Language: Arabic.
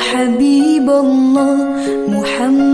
حبيب الله محمد